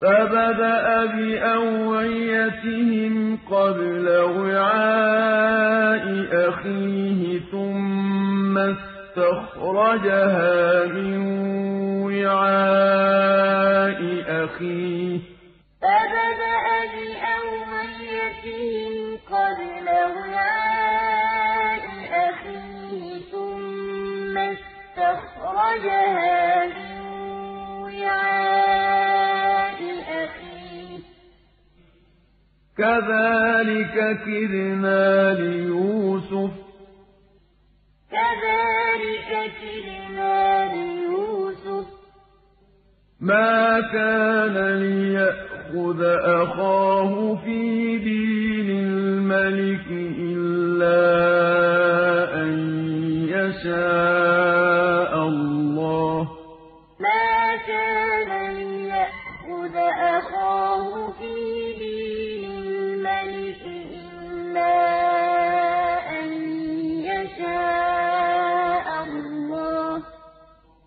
فَبَدَأَ بِأَوْعِيَتِهِمْ قَبْلَ وِعَاءِ أَخِيهِ ثُمَّ اسْتَخْرَجَهَا مِن وِعَاءِ أَخِيهِ ۚ. فَبَدَأَ بِأَوْعِيَتِهِمْ قَبْلَ وِعَاءِ أَخِيهِ ثُمَّ اسْتَخْرَجَهَا مِن وِعَاءِ أَخِيهِ ۚ كَذَٰلِكَ كِدْنَا لِيُوسُفَ ۖ. مَا كَانَ لِيَأْخُذَ أَخَاهُ فِي دِينِ الْمَلِكِ إِلَّا أَن يَشَاءَ اللَّهُ ۚ.